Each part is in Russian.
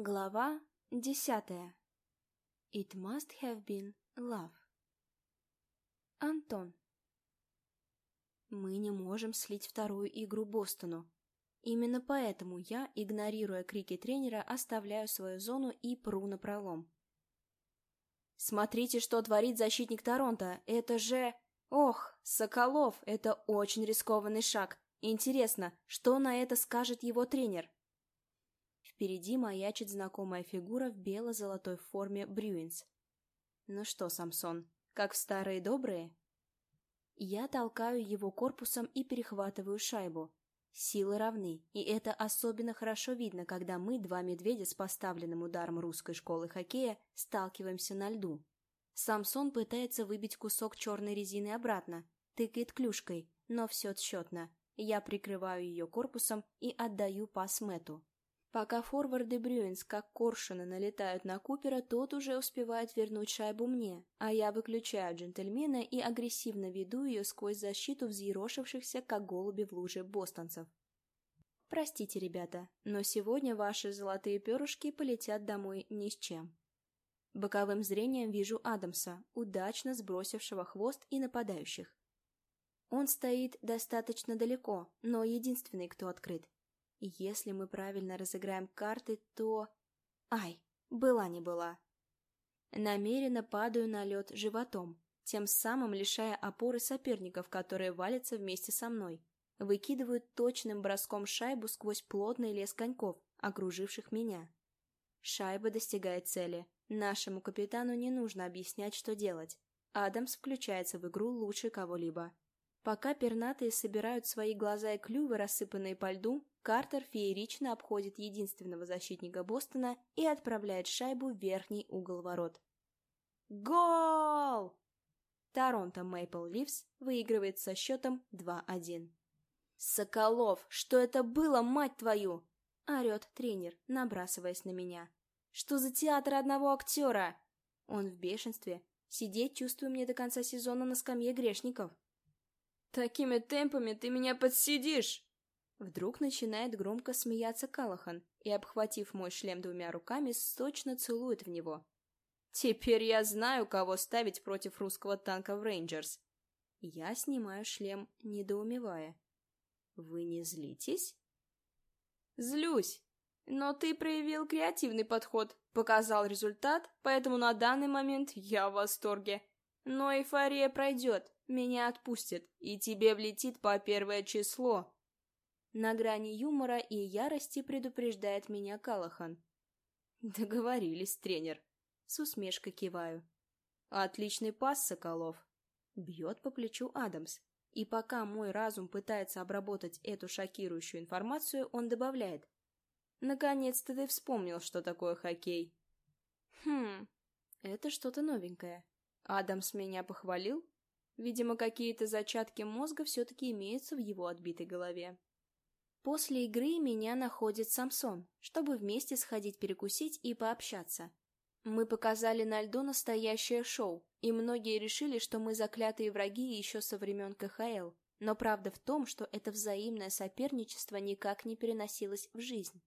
Глава десятая. It must have been love. Антон. Мы не можем слить вторую игру Бостону. Именно поэтому я, игнорируя крики тренера, оставляю свою зону и пру на пролом. Смотрите, что творит защитник Торонто. Это же... Ох, Соколов, это очень рискованный шаг. Интересно, что на это скажет его тренер? Впереди маячит знакомая фигура в бело-золотой форме Брюинс. Ну что, Самсон, как в старые добрые? Я толкаю его корпусом и перехватываю шайбу. Силы равны, и это особенно хорошо видно, когда мы, два медведя с поставленным ударом русской школы хоккея, сталкиваемся на льду. Самсон пытается выбить кусок черной резины обратно, тыкает клюшкой, но все тщетно. Я прикрываю ее корпусом и отдаю пас Мэту. Пока форварды Брюинс, как коршуны, налетают на Купера, тот уже успевает вернуть шайбу мне, а я выключаю джентльмена и агрессивно веду ее сквозь защиту взъерошившихся, как голуби в луже, бостонцев. Простите, ребята, но сегодня ваши золотые перышки полетят домой ни с чем. Боковым зрением вижу Адамса, удачно сбросившего хвост и нападающих. Он стоит достаточно далеко, но единственный, кто открыт. Если мы правильно разыграем карты, то... Ай, была не была. Намеренно падаю на лед животом, тем самым лишая опоры соперников, которые валятся вместе со мной. Выкидывают точным броском шайбу сквозь плотный лес коньков, окруживших меня. Шайба достигает цели. Нашему капитану не нужно объяснять, что делать. Адамс включается в игру лучше кого-либо. Пока пернатые собирают свои глаза и клювы, рассыпанные по льду, Картер феерично обходит единственного защитника Бостона и отправляет шайбу в верхний угол ворот. Гол! Торонто Мэйпл Ливс выигрывает со счетом 2-1. «Соколов, что это было, мать твою?» — орет тренер, набрасываясь на меня. «Что за театр одного актера?» Он в бешенстве. Сидеть чувствую мне до конца сезона на скамье грешников. «Такими темпами ты меня подсидишь!» Вдруг начинает громко смеяться Калахан и, обхватив мой шлем двумя руками, сочно целует в него. «Теперь я знаю, кого ставить против русского танка в Рейнджерс!» Я снимаю шлем, недоумевая. «Вы не злитесь?» «Злюсь, но ты проявил креативный подход, показал результат, поэтому на данный момент я в восторге. Но эйфория пройдет, меня отпустят, и тебе влетит по первое число!» На грани юмора и ярости предупреждает меня Калахан. Договорились, тренер. С усмешкой киваю. Отличный пас, Соколов. Бьет по плечу Адамс. И пока мой разум пытается обработать эту шокирующую информацию, он добавляет. Наконец-то ты вспомнил, что такое хоккей. Хм, это что-то новенькое. Адамс меня похвалил? Видимо, какие-то зачатки мозга все-таки имеются в его отбитой голове. После игры меня находит Самсон, чтобы вместе сходить перекусить и пообщаться. Мы показали на льду настоящее шоу, и многие решили, что мы заклятые враги еще со времен КХЛ. Но правда в том, что это взаимное соперничество никак не переносилось в жизнь.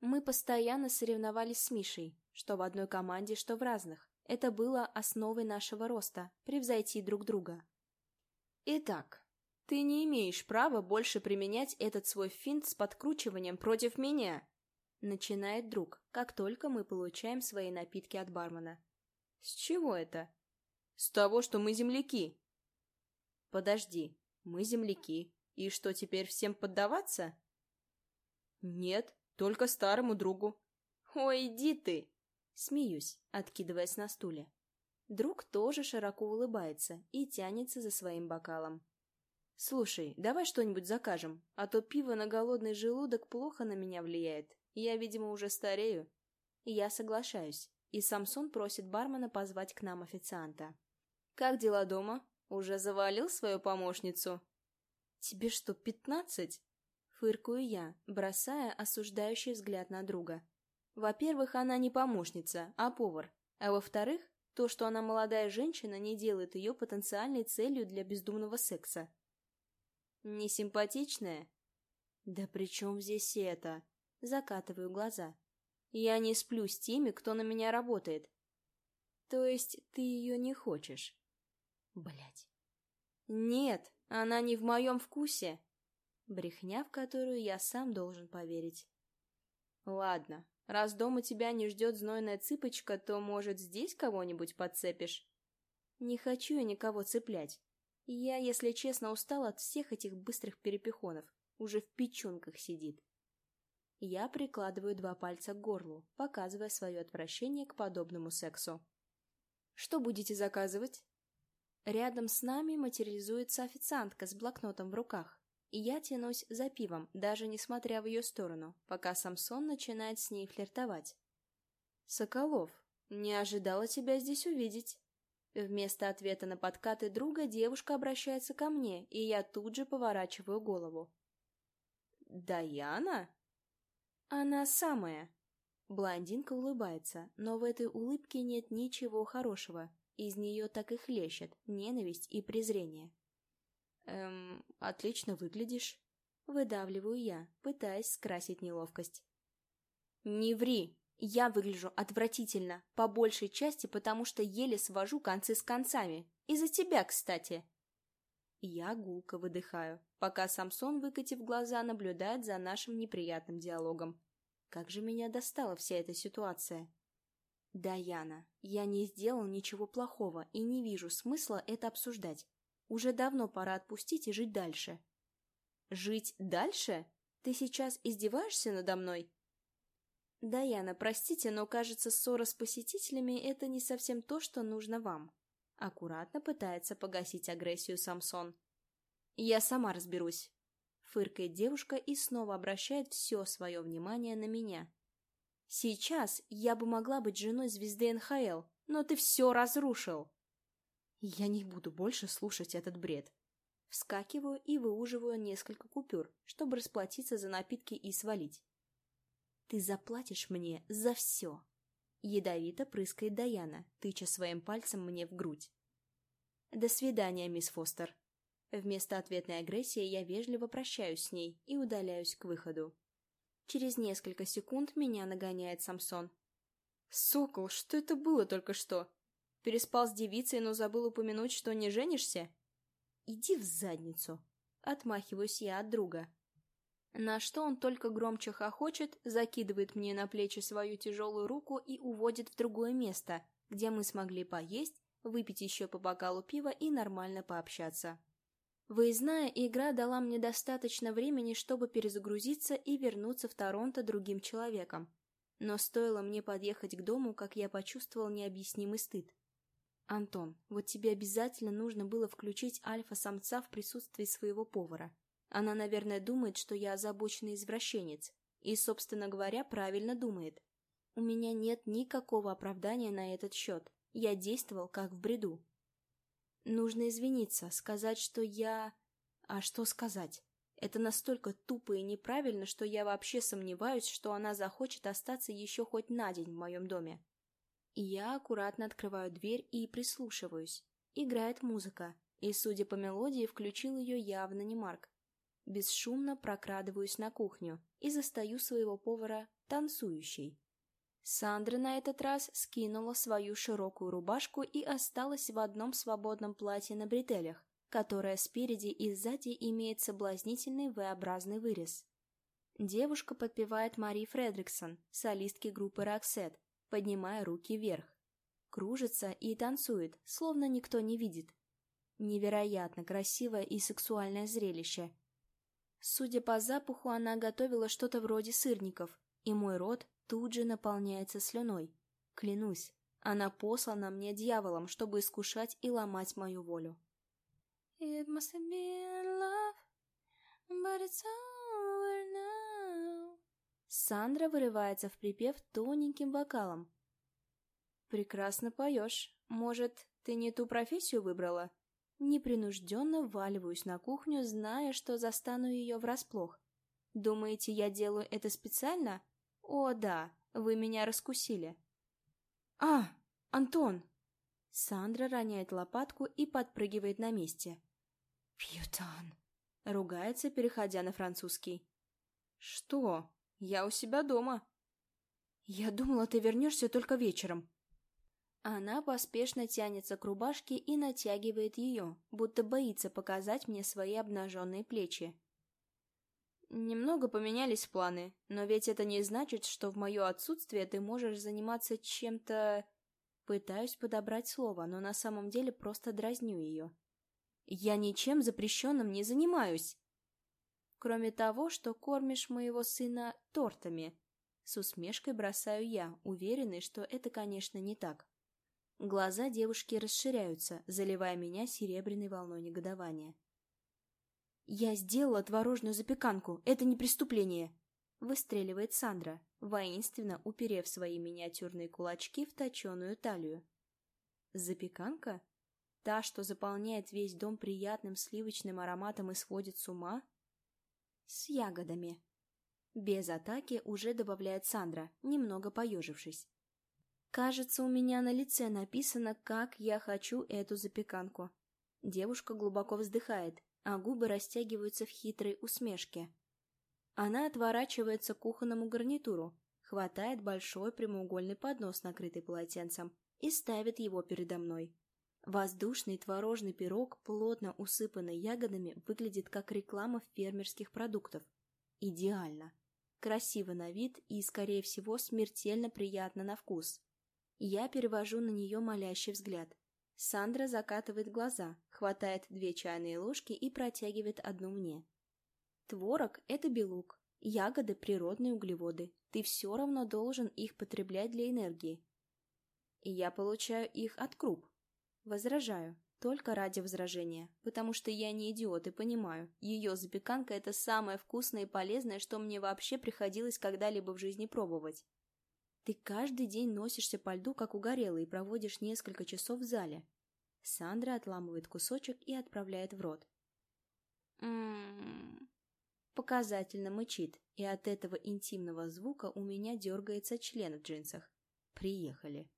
Мы постоянно соревновались с Мишей, что в одной команде, что в разных. Это было основой нашего роста – превзойти друг друга. Итак, «Ты не имеешь права больше применять этот свой финт с подкручиванием против меня!» Начинает друг, как только мы получаем свои напитки от бармена. «С чего это?» «С того, что мы земляки!» «Подожди, мы земляки. И что, теперь всем поддаваться?» «Нет, только старому другу». «Ой, иди ты!» Смеюсь, откидываясь на стуле. Друг тоже широко улыбается и тянется за своим бокалом. «Слушай, давай что-нибудь закажем, а то пиво на голодный желудок плохо на меня влияет. Я, видимо, уже старею». Я соглашаюсь, и Самсон просит бармена позвать к нам официанта. «Как дела дома? Уже завалил свою помощницу?» «Тебе что, пятнадцать?» Фыркую я, бросая осуждающий взгляд на друга. Во-первых, она не помощница, а повар. А во-вторых, то, что она молодая женщина, не делает ее потенциальной целью для бездумного секса. Несимпатичная? Да при чем здесь это? Закатываю глаза. Я не сплю с теми, кто на меня работает. То есть ты ее не хочешь? Блять. Нет, она не в моем вкусе. Брехня, в которую я сам должен поверить. Ладно, раз дома тебя не ждет знойная цыпочка, то, может, здесь кого-нибудь подцепишь? Не хочу я никого цеплять. Я, если честно, устал от всех этих быстрых перепихонов. Уже в печенках сидит. Я прикладываю два пальца к горлу, показывая свое отвращение к подобному сексу. «Что будете заказывать?» Рядом с нами материализуется официантка с блокнотом в руках, и я тянусь за пивом, даже не смотря в ее сторону, пока Самсон начинает с ней флиртовать. «Соколов, не ожидала тебя здесь увидеть». Вместо ответа на подкаты друга девушка обращается ко мне, и я тут же поворачиваю голову. «Даяна?» «Она самая». Блондинка улыбается, но в этой улыбке нет ничего хорошего. Из нее так и хлещет ненависть и презрение. «Эм, отлично выглядишь». Выдавливаю я, пытаясь скрасить неловкость. «Не ври! Я выгляжу отвратительно, по большей части потому, что еле свожу концы с концами. Из-за тебя, кстати!» Я гулко выдыхаю, пока Самсон, выкатив глаза, наблюдает за нашим неприятным диалогом. Как же меня достала вся эта ситуация. Даяна, я не сделал ничего плохого и не вижу смысла это обсуждать. Уже давно пора отпустить и жить дальше. Жить дальше? Ты сейчас издеваешься надо мной? Даяна, простите, но кажется, ссора с посетителями — это не совсем то, что нужно вам. Аккуратно пытается погасить агрессию Самсон. «Я сама разберусь», — фыркает девушка и снова обращает все свое внимание на меня. «Сейчас я бы могла быть женой звезды НХЛ, но ты все разрушил». Я не буду больше слушать этот бред. Вскакиваю и выуживаю несколько купюр, чтобы расплатиться за напитки и свалить. «Ты заплатишь мне за все!» Ядовито прыскает Даяна, тыча своим пальцем мне в грудь. «До свидания, мисс Фостер». Вместо ответной агрессии я вежливо прощаюсь с ней и удаляюсь к выходу. Через несколько секунд меня нагоняет Самсон. «Сокол, что это было только что? Переспал с девицей, но забыл упомянуть, что не женишься?» «Иди в задницу!» Отмахиваюсь я от друга. На что он только громче хохочет, закидывает мне на плечи свою тяжелую руку и уводит в другое место, где мы смогли поесть, выпить еще по бокалу пива и нормально пообщаться. Выездная игра дала мне достаточно времени, чтобы перезагрузиться и вернуться в Торонто другим человеком. Но стоило мне подъехать к дому, как я почувствовал необъяснимый стыд. «Антон, вот тебе обязательно нужно было включить альфа-самца в присутствии своего повара. Она, наверное, думает, что я озабоченный извращенец. И, собственно говоря, правильно думает. У меня нет никакого оправдания на этот счет. Я действовал как в бреду. Нужно извиниться, сказать, что я... А что сказать? Это настолько тупо и неправильно, что я вообще сомневаюсь, что она захочет остаться еще хоть на день в моем доме. Я аккуратно открываю дверь и прислушиваюсь. Играет музыка, и, судя по мелодии, включил ее явно не Марк. Бесшумно прокрадываюсь на кухню и застаю своего повара танцующей. Сандра на этот раз скинула свою широкую рубашку и осталась в одном свободном платье на бретелях, которое спереди и сзади имеет соблазнительный V-образный вырез. Девушка подпевает Мари Фредриксон, солистки группы «Роксет», поднимая руки вверх. Кружится и танцует, словно никто не видит. Невероятно красивое и сексуальное зрелище – Судя по запаху, она готовила что-то вроде сырников, и мой рот тут же наполняется слюной. Клянусь, она послана мне дьяволом, чтобы искушать и ломать мою волю. It must have been love, but it's over now. Сандра вырывается в припев тоненьким вокалом. «Прекрасно поешь. Может, ты не ту профессию выбрала?» Непринужденно вваливаюсь на кухню, зная, что застану ее врасплох. Думаете, я делаю это специально? О, да, вы меня раскусили. А, Антон! Сандра роняет лопатку и подпрыгивает на месте. «Пьютан!» — ругается, переходя на французский. «Что? Я у себя дома». Я думала, ты вернешься только вечером. Она поспешно тянется к рубашке и натягивает ее, будто боится показать мне свои обнаженные плечи. Немного поменялись планы, но ведь это не значит, что в мое отсутствие ты можешь заниматься чем-то... Пытаюсь подобрать слово, но на самом деле просто дразню ее. Я ничем запрещенным не занимаюсь. Кроме того, что кормишь моего сына тортами. С усмешкой бросаю я, уверенный, что это, конечно, не так. Глаза девушки расширяются, заливая меня серебряной волной негодования. «Я сделала творожную запеканку. Это не преступление!» Выстреливает Сандра, воинственно уперев свои миниатюрные кулачки в точеную талию. «Запеканка? Та, что заполняет весь дом приятным сливочным ароматом и сводит с ума?» «С ягодами». Без атаки уже добавляет Сандра, немного поежившись. «Кажется, у меня на лице написано, как я хочу эту запеканку». Девушка глубоко вздыхает, а губы растягиваются в хитрой усмешке. Она отворачивается к кухонному гарнитуру, хватает большой прямоугольный поднос, накрытый полотенцем, и ставит его передо мной. Воздушный творожный пирог, плотно усыпанный ягодами, выглядит как реклама фермерских продуктов. Идеально. Красиво на вид и, скорее всего, смертельно приятно на вкус. Я перевожу на нее молящий взгляд. Сандра закатывает глаза, хватает две чайные ложки и протягивает одну мне. Творог – это белок, ягоды – природные углеводы. Ты все равно должен их потреблять для энергии. И я получаю их от круп. Возражаю, только ради возражения, потому что я не идиот и понимаю, ее запеканка – это самое вкусное и полезное, что мне вообще приходилось когда-либо в жизни пробовать. Ты каждый день носишься по льду, как угорелый, и проводишь несколько часов в зале. Сандра отламывает кусочек и отправляет в рот. Ммм... Показательно мычит, и от этого интимного звука у меня дергается член в джинсах. Приехали.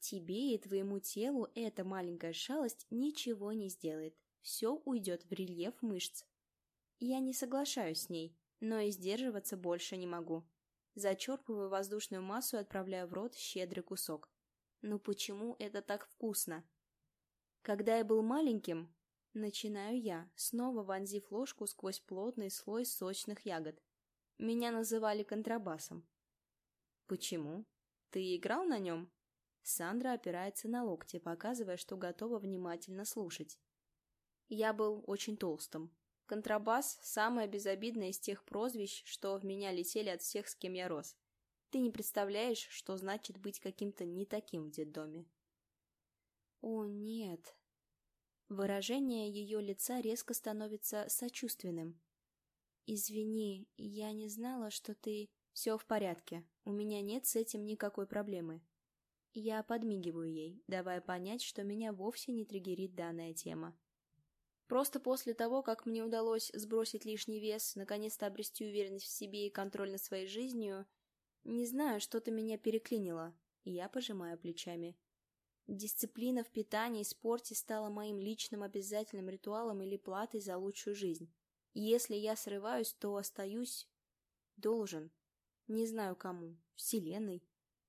Тебе и твоему телу эта маленькая шалость ничего не сделает. Все уйдет в рельеф мышц. Я не соглашаюсь с ней, но и сдерживаться больше не могу. Зачерпываю воздушную массу и отправляю в рот щедрый кусок. Ну почему это так вкусно? Когда я был маленьким, начинаю я, снова вонзив ложку сквозь плотный слой сочных ягод. Меня называли контрабасом. Почему? Ты играл на нем? Сандра опирается на локти, показывая, что готова внимательно слушать. Я был очень толстым, Контрабас – самое безобидное из тех прозвищ, что в меня летели от всех, с кем я рос. Ты не представляешь, что значит быть каким-то не таким в детдоме. О, нет. Выражение ее лица резко становится сочувственным. Извини, я не знала, что ты... Все в порядке, у меня нет с этим никакой проблемы. Я подмигиваю ей, давая понять, что меня вовсе не триггерит данная тема. Просто после того, как мне удалось сбросить лишний вес, наконец-то обрести уверенность в себе и контроль над своей жизнью, не знаю, что-то меня переклинило, и я пожимаю плечами. Дисциплина в питании и спорте стала моим личным обязательным ритуалом или платой за лучшую жизнь. Если я срываюсь, то остаюсь... должен. Не знаю кому. Вселенной.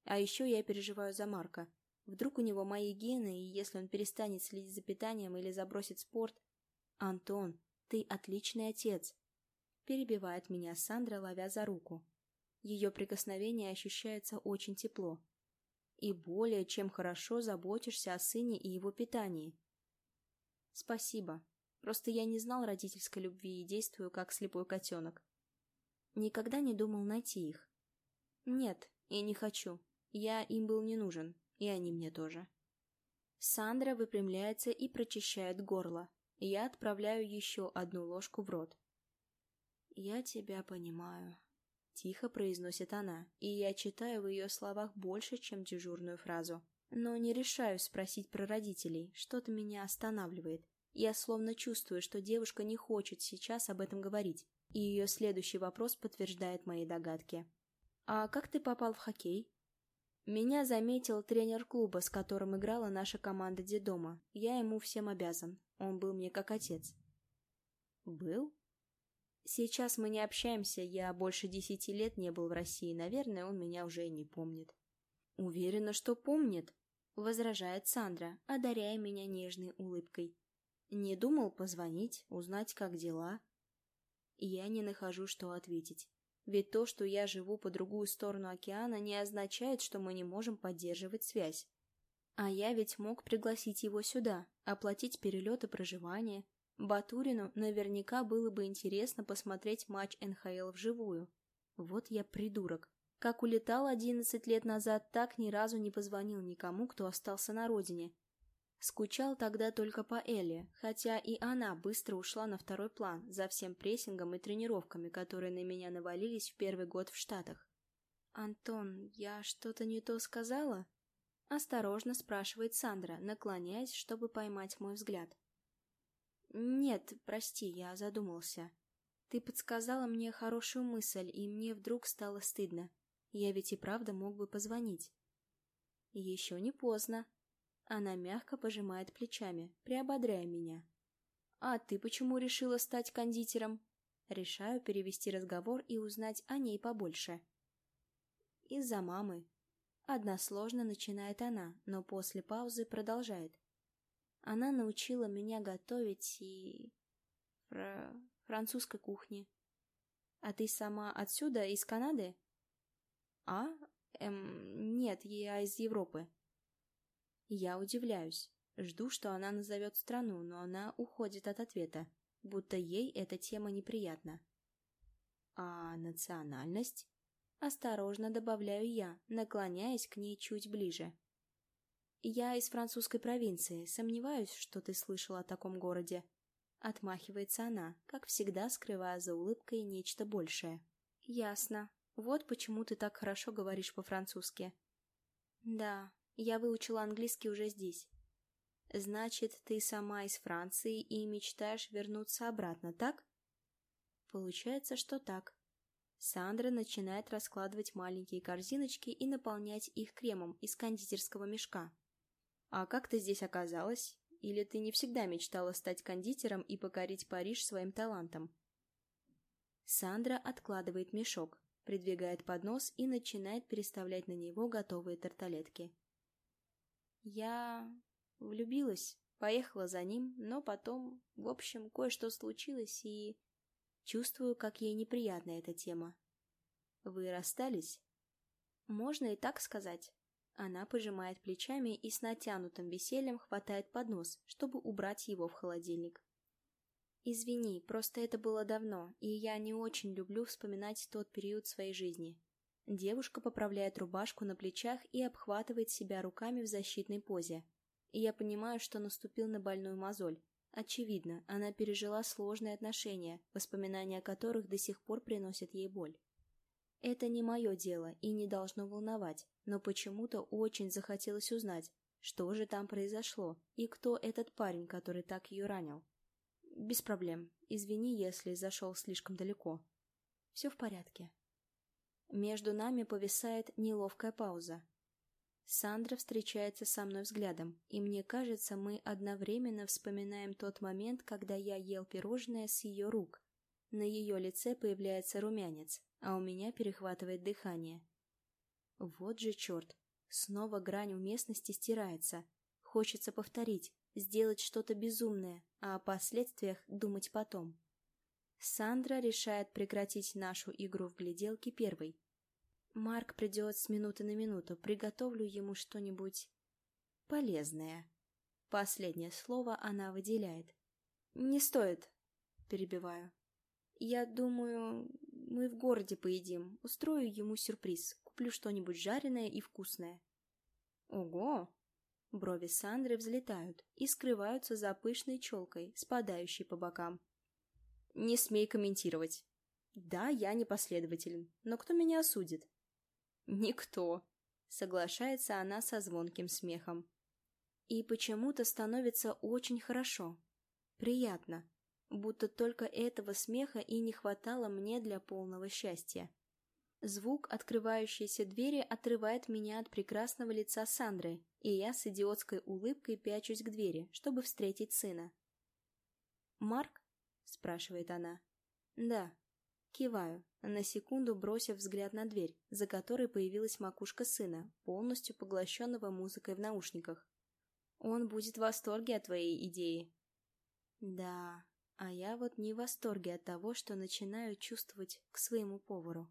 А еще я переживаю за Марка. Вдруг у него мои гены, и если он перестанет следить за питанием или забросит спорт, «Антон, ты отличный отец!» Перебивает меня Сандра, ловя за руку. Ее прикосновение ощущается очень тепло. И более чем хорошо заботишься о сыне и его питании. Спасибо. Просто я не знал родительской любви и действую как слепой котенок. Никогда не думал найти их. Нет, и не хочу. Я им был не нужен, и они мне тоже. Сандра выпрямляется и прочищает горло, я отправляю еще одну ложку в рот. «Я тебя понимаю», — тихо произносит она, и я читаю в ее словах больше, чем дежурную фразу. Но не решаюсь спросить про родителей, что-то меня останавливает. Я словно чувствую, что девушка не хочет сейчас об этом говорить, и ее следующий вопрос подтверждает мои догадки. «А как ты попал в хоккей?» Меня заметил тренер клуба, с которым играла наша команда Дедома. Я ему всем обязан. Он был мне как отец. Был? Сейчас мы не общаемся, я больше десяти лет не был в России, наверное, он меня уже не помнит. Уверена, что помнит, возражает Сандра, одаряя меня нежной улыбкой. Не думал позвонить, узнать, как дела. Я не нахожу, что ответить. Ведь то, что я живу по другую сторону океана, не означает, что мы не можем поддерживать связь. А я ведь мог пригласить его сюда, оплатить перелет и проживание. Батурину наверняка было бы интересно посмотреть матч НХЛ вживую. Вот я придурок. Как улетал одиннадцать лет назад, так ни разу не позвонил никому, кто остался на родине. Скучал тогда только по Элли, хотя и она быстро ушла на второй план за всем прессингом и тренировками, которые на меня навалились в первый год в Штатах. «Антон, я что-то не то сказала?» Осторожно спрашивает Сандра, наклоняясь, чтобы поймать мой взгляд. «Нет, прости, я задумался. Ты подсказала мне хорошую мысль, и мне вдруг стало стыдно. Я ведь и правда мог бы позвонить». «Еще не поздно», она мягко пожимает плечами, приободряя меня. «А ты почему решила стать кондитером?» Решаю перевести разговор и узнать о ней побольше. «Из-за мамы». Односложно начинает она, но после паузы продолжает. Она научила меня готовить и... Фра... французской кухне. А ты сама отсюда, из Канады? А? Эм, нет, я из Европы. Я удивляюсь. Жду, что она назовет страну, но она уходит от ответа, будто ей эта тема неприятна. А национальность? Осторожно добавляю я, наклоняясь к ней чуть ближе. Я из французской провинции, сомневаюсь, что ты слышала о таком городе. Отмахивается она, как всегда скрывая за улыбкой нечто большее. Ясно. Вот почему ты так хорошо говоришь по-французски. Да, я выучила английский уже здесь. Значит, ты сама из Франции и мечтаешь вернуться обратно, так? Получается, что так. Сандра начинает раскладывать маленькие корзиночки и наполнять их кремом из кондитерского мешка. А как ты здесь оказалась? Или ты не всегда мечтала стать кондитером и покорить Париж своим талантом? Сандра откладывает мешок, придвигает поднос и начинает переставлять на него готовые тарталетки. Я влюбилась, поехала за ним, но потом, в общем, кое-что случилось, и чувствую, как ей неприятна эта тема. Вы расстались? Можно и так сказать. Она пожимает плечами и с натянутым весельем хватает поднос, чтобы убрать его в холодильник. Извини, просто это было давно, и я не очень люблю вспоминать тот период своей жизни. Девушка поправляет рубашку на плечах и обхватывает себя руками в защитной позе. И я понимаю, что наступил на больную мозоль. Очевидно, она пережила сложные отношения, воспоминания о которых до сих пор приносят ей боль. Это не мое дело и не должно волновать, но почему-то очень захотелось узнать, что же там произошло и кто этот парень, который так ее ранил. Без проблем. Извини, если зашел слишком далеко. Все в порядке. Между нами повисает неловкая пауза. Сандра встречается со мной взглядом, и мне кажется, мы одновременно вспоминаем тот момент, когда я ел пирожное с ее рук. На ее лице появляется румянец, а у меня перехватывает дыхание. Вот же черт! Снова грань уместности стирается. Хочется повторить, сделать что-то безумное, а о последствиях думать потом. Сандра решает прекратить нашу игру в гляделки первой. Марк придет с минуты на минуту, приготовлю ему что-нибудь полезное. Последнее слово она выделяет. «Не стоит», — перебиваю. «Я думаю, мы в городе поедим. Устрою ему сюрприз. Куплю что-нибудь жареное и вкусное». «Ого!» Брови Сандры взлетают и скрываются за пышной челкой, спадающей по бокам. Не смей комментировать. Да, я непоследователен, но кто меня осудит? Никто. Соглашается она со звонким смехом. И почему-то становится очень хорошо. Приятно. Будто только этого смеха и не хватало мне для полного счастья. Звук открывающейся двери отрывает меня от прекрасного лица Сандры, и я с идиотской улыбкой пячусь к двери, чтобы встретить сына. Марк — спрашивает она. Да. Киваю, на секунду бросив взгляд на дверь, за которой появилась макушка сына, полностью поглощенного музыкой в наушниках. Он будет в восторге от твоей идеи. Да, а я вот не в восторге от того, что начинаю чувствовать к своему повару.